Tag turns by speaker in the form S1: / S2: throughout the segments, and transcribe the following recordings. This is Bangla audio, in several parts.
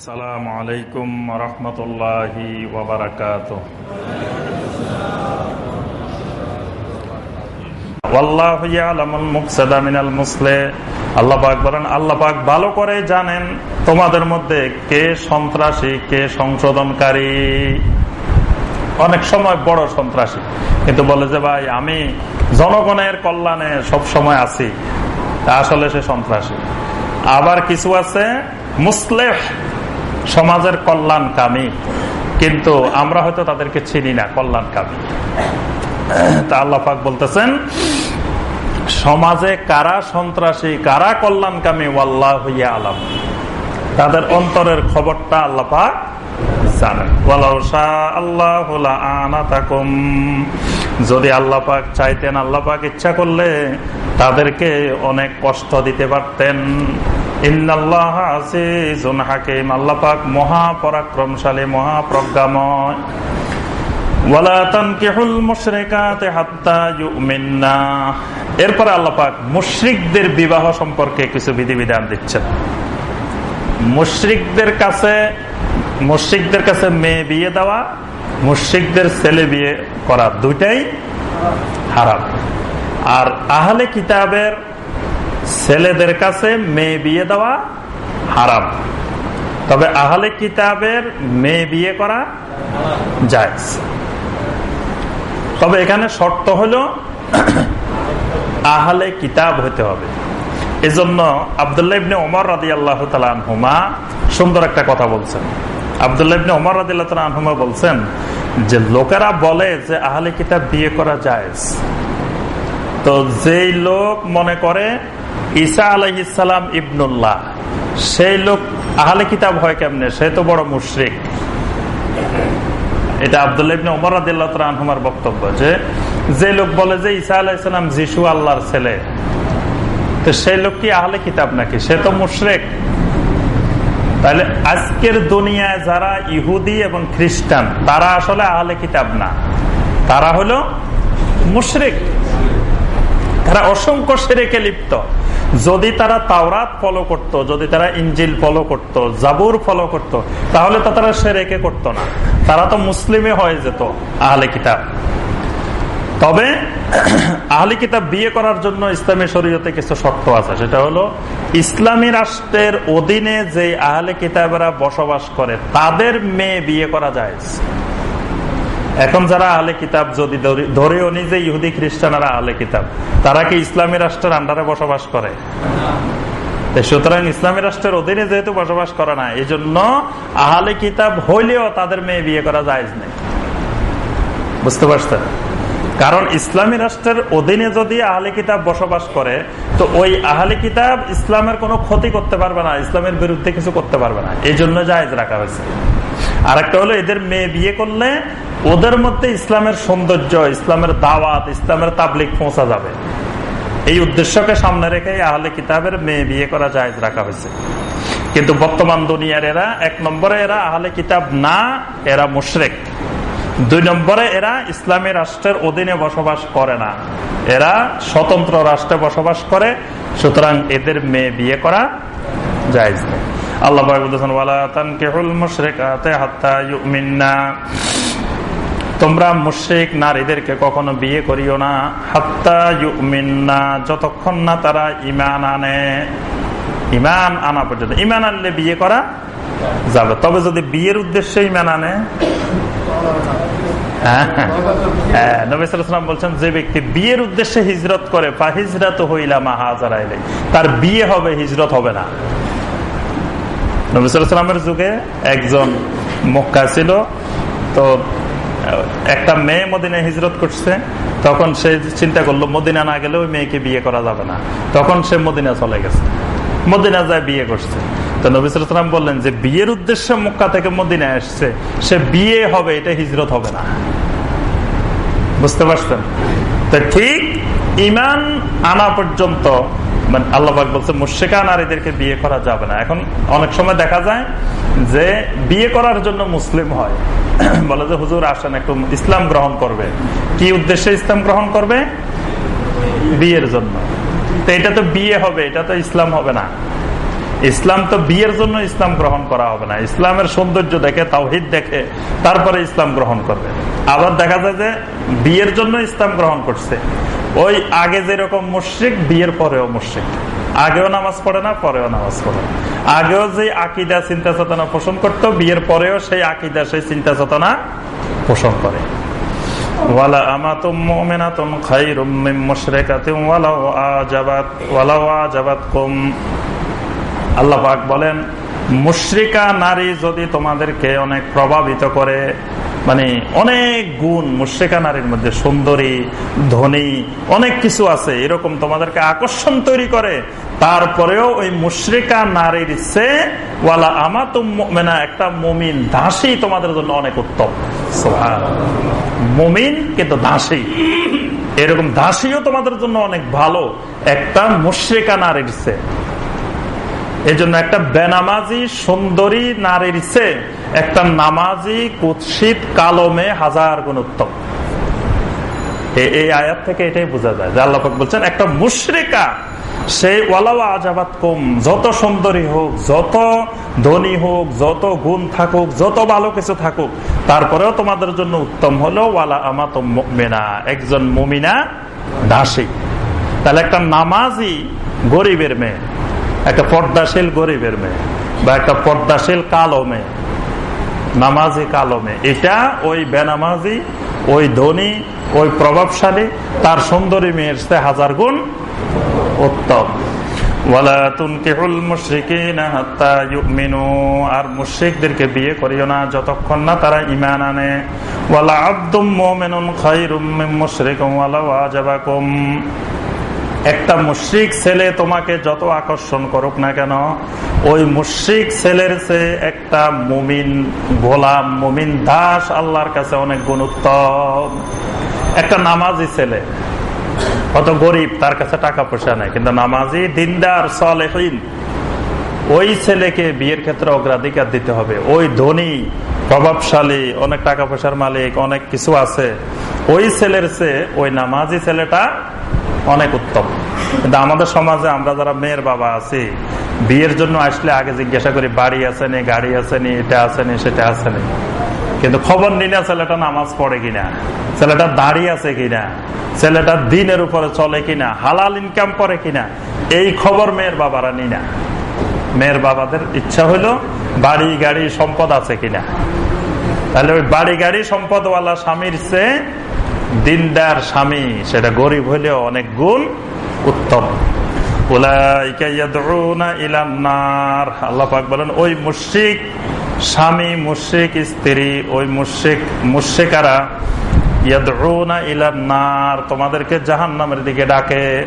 S1: সালাম আলাইকুম আল্লাপাক ভালো করে জানেন তোমাদের মধ্যে কে সন্ত্রাসী, কে সংশোধনকারী। অনেক সময় বড় সন্ত্রাসী। কিন্তু বলে যে, ভাই, আমি জনগণের কল্যাণে সব সময় আছি আসলে সে সন্ত্রাসী। আবার কিছু আছে মুসলেফ সমাজের কল্যাণকামী। কিন্তু আমরা হয়তো তাদেরকে চিনি না, কল্যাণকামী। তা আল্লাহাক বলতেছেন, সমাজে কারা সন্ত্রাসী, কারা কল্যাণকামী, ওয়াল্লাহ হইয়া আলাম তাদের অন্তরের খবরটা আল্লাপাক জানেন। যদি আল্লাহ পাক চাইতেন, আল্লাহ পাক ইচ্ছা করলে তাদেরকে অনেক কষ্ট দিতে পারতেন। হাকিম, আল্লাহ পাক মহাপরাক্রমশালী, মহাপ্রজ্ঞাময়। এরপরে আল্লাপাক মুশ্রিকদের বিবাহ সম্পর্কে কিছু বিধিবিধান দিচ্ছেন। মুশ্রিকদের কাছে মুশ্রিকদের কাছে মেয়ে বিয়ে দেওয়া, মুশ্রিকদের ছেলে বিয়ে করা দুইটাই হারাম। আর আহলে কিতাবের ছেলেদের কাছে মেয়ে বিয়ে দেওয়া হারাম। তবে আহলে কিতাবের মেয়ে বিয়ে করা যায় তবে এখানে শর্ত হলো আহলে কিতাব হতে হবে। এজন্য আবদুল্লাহ ওমর রাদি আল্লাহ সুন্দর একটা কথা বলছেন। আবদুল্লাহ ওমর রাদি আল্লাহ বলছেন যে, লোকেরা বলে যে আহলে কিতাব বিয়ে করা যায় তো যেই লোক মনে করে ঈসা আলহিসাম ইবনুল্লাহ। সেই লোক আহলে কিতাব হয় কেমনে? সে তো বড় মুশ্রিক। এটা আবদুল্লাহ ইবনে ওমর আনহুমার বক্তব্য যে যে লোক বলে যে ঈসা আলাহিসাম যিশু আল্লাহর ছেলে, তো সেই লোক কি আহলে কিতাব নাকি? সে তো মুশরেক। তাহলে আজকের দুনিয়ায় যারা ইহুদি এবং খ্রিস্টান, তারা আসলে আহলে কিতাব না। তারা হলো মুশরেক। তারা অসংখ্য সেরেকে লিপ্ত। যদি তারা তাওরাত ফলো করত, যদি তারা ইঞ্জিল ফলো করত, জাবুর ফলো করত, তাহলে তো তারা সেরেকে করতো না। তারা তো মুসলিমে হয়ে যেত, আহলে কিতাব। তবে আহলি কিতাব বিয়ে করার জন্য ইসলামী শরীয়তে কিছু শর্ত আছে। সেটা হলো, ইসলামী রাষ্ট্রের অধীনে যে আহলে কিতাবেরা বসবাস করে, তাদের মেয়ে বিয়ে করা যায় এখন যারা আহলে কিতাব যদি ধরেও নিজে ইহুদি খ্রিস্টানরা আহলে কিতাব, তারা কি ইসলামী রাষ্ট্রের আন্ডারে বসবাস করে? সুতরাং ইসলামী রাষ্ট্রের অধীনে যেহেতু বসবাস করে না এই জন্য আহলে কিতাব হইলেও তাদের মেয়ে বিয়ে করা যায় নেই। বুঝতে পারছেন? কারণ ইসলামী রাষ্ট্রের অধীনে যদি আহলে কিতাব বসবাস করে, তো ওই আহলে কিতাব ইসলামের কোনো ক্ষতি করতে পারবে না, ইসলামের বিরুদ্ধে কিছু করতে পারবে না এই জন্য জায়জ রাখা হয়েছে। আর একটা হলো, এদের মেয়ে বিয়ে করলে ওদের মধ্যে ইসলামের সৌন্দর্য, ইসলামের দাওয়াত, ইসলামের তাবলিক পৌঁছা যাবে। এই উদ্দেশ্যকে সামনে রেখে আহলে কিতাবের মেয়ে বিয়ে করা জায়জ রাখা হয়েছে। কিন্তু বর্তমান দুনিয়ার এরা, এক নম্বরে এরা আহলে কিতাব না, এরা মুশরেক। দুই নম্বরে এরা ইসলামী রাষ্ট্রের অধীনে বসবাস করে না। এরা স্বতন্ত্র রাষ্ট্রে বসবাস করে, সুতরাং এদের মেয়ে বিয়ে করা যায় আল্লাহ তোমরা মুশ্রিক নারীদেরকে কখনো বিয়ে করিও না। হাত্তা ইউমিন্না, যতক্ষণ না তারা ইমান আনে। ইমান আনা পর্যন্ত। ইমান আনলে বিয়ে করা যাবে। তবে যদি বিয়ের উদ্দেশ্যে ইমান আনে বলছেন, যে ব্যক্তি বিয়ের উদ্দেশ্যে হিজরত করে হিজরত হইলা মাহাজারাইলে তার বিয়ে হবে, হিজরত হবে না। নবিসামের যুগে একজন মক্কা ছিল, তো একটা মেয়ে মদিনা হিজরত করছে, তখন সে চিন্তা করল, মদিনা না গেলে ওই মেয়েকে বিয়ে করা যাবে না। তখন সে মদিনা চলে গেছে। মদিনা যায় বিয়ে করছে। তো নবিসাম বললেন যে, বিয়ের উদ্দেশ্যে থেকে সে বিয়ে হবে, এটা হিজরত হবে না। বুঝতে পারছেন? তো ঠিক ইমান আনা পর্যন্ত মানে আল্লাহবাক বলছে মুর্শিকা নারীদেরকে বিয়ে করা যাবে না। এখন অনেক সময় দেখা যায় যে, বিয়ে করার জন্য মুসলিম হয়। বলে যে, হুজুর, আসেন, একটু ইসলাম গ্রহণ করবে। কি উদ্দেশ্যে ইসলাম গ্রহণ করবে? বিয়ের জন্য। তো এটা তো বিয়ে হবে, এটা তো ইসলাম হবে না। ইসলাম তো বিয়ের জন্য ইসলাম গ্রহণ করা হবে না। ইসলামের সৌন্দর্য দেখে, তাওহিদ দেখে, তারপরে ইসলাম গ্রহণ করবে। আবার দেখা যায় যে, বিয়ের জন্য ইসলাম গ্রহণ করছে। ওই আগে যেরকম মুশ্রিক, বিয়ের পরেও মুশ্রিক। আগেও নামাজ পড়ে না, পরেও নামাজ পড়ে। আগেও যে আকিদা চিন্তা চেতনা পোষণ করতো, বিয়ের পরেও সেই আকিদা, সেই চিন্তা চেতনা পোষণ করে। ওয়ালা আল্লাহ বলেন, মুশ্রিকা নারী যদি তোমাদেরকে অনেক প্রভাবিত করে মানে অনেক গুণ মুশ্রিকা নারীর মধ্যে, সুন্দরী, ধনী, অনেক কিছু আছে, এরকম তোমাদেরকে আকর্ষণ তৈরি করে। তারপরেও ওই মুশ্রিকা নারীর সে, ওয়ালা আমাতুম মুমিনা, একটা মুমিন দাসী তোমাদের জন্য অনেক উত্তম। মুমিন কিন্তু দাসী। এরকম দাসীও তোমাদের জন্য অনেক ভালো, একটা মুশ্রিকা নারীর সে। এই একটা বেনামাজি, সুন্দরী নারীর সে একটা নামাজি কুৎসিত কালমে হাজার গুণ উত্তম। এই আয়াত থেকে এটাই বোঝা যায় যে আল্লাহ বলছেন, একটা মুশরিকা, সে ওয়ালাওয়া আজাবাত কম যত সুন্দরী হোক, যত ধনী হোক, যত গুণ থাকুক, যত ভালো কিছু থাকুক, তারপরেও তোমাদের জন্য উত্তম হলো ওয়ালা আমাত মেনা একজন মুমিনা দাসী। তাহলে একটা নামাজি গরিবের মেয়ে, একটা পর্দাশীল গরিবের মেয়ে বা একটা পর্দাশীল কালো মেয়ে নামাজি কালমে। এটা ওই বেনামাজি, ওই ধনী, ওই প্রভাবশালী, তার সুন্দরী মেয়ের চেয়ে হাজার গুণ উত্তম। ওয়ালা আর করিও না যতক্ষণ না তারা ঈমান আনে। ওয়ালা মুশরিকিন ওয়ালাউ আজাবাকুম। একটা মুশ্রিক ছেলে তোমাকে যত আকর্ষণ করুক না কেন, ওই মুশ্রিক ছেলের চেয়ে একটা মুমিন গোলাম, মুমিন দাস আল্লাহর কাছে অনেক গুণ উত্তম একটা নামাজি ছেলে, কত গরিব, তার কাছে টাকা পয়সা নেই, কিন্তু নামাজি, দিনদার, সলেহীন, ওই ছেলেকে বিয়ের ক্ষেত্রে অগ্রাধিকার দিতে হবে। ওই ধনী, প্রভাবশালী, অনেক টাকা পয়সার মালিক, অনেক কিছু আছে। ওই ছেলের চেয়ে ওই নামাজি ছেলেটা অনেক উত্তম। কিন্তু আমাদের সমাজে আমরা যারা মেয়ের বাবা আছি, বিয়ের জন্য আসলে আগে জিজ্ঞাসা করি, বাড়ি আসেনি গাড়ি আসেনি এটা আসেনি সেটা আসেনি কিন্তু খবর নিলে ছেলেটা নামাজ পড়ে কিনা, ছেলেটা দাঁড়িয়ে আছে কিনা, ছেলেটা দিনের উপরে চলে কিনা, হালাল ইনকাম করে কিনা, এই খবর মেয়ের বাবারা নি না। মেয়ের বাবাদের ইচ্ছা হইল বাড়ি, গাড়ি, সম্পদ আছে কিনা। তাহলে ওই বাড়ি, গাড়ি, সম্পদওয়ালা স্বামীর চেয়ে দিনদার স্বামী, সেটা গরিব হইলেও অনেক গুণ উত্তম। বলেন, ওই স্বামী, মুশ্রিক স্ত্রী, ওই মুশ্রিক, মুশ্রিকারা নার, তোমাদেরকে জাহান্নামের দিকে ডাকে।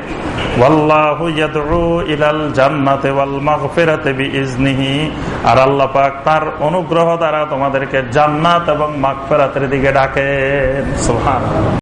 S1: আর আল্লাহ পাক তার অনুগ্রহ দ্বারা তোমাদেরকে জান্নাত এবং মাগফিরাতের দিকে ডাকে সুবহানাল্লাহ।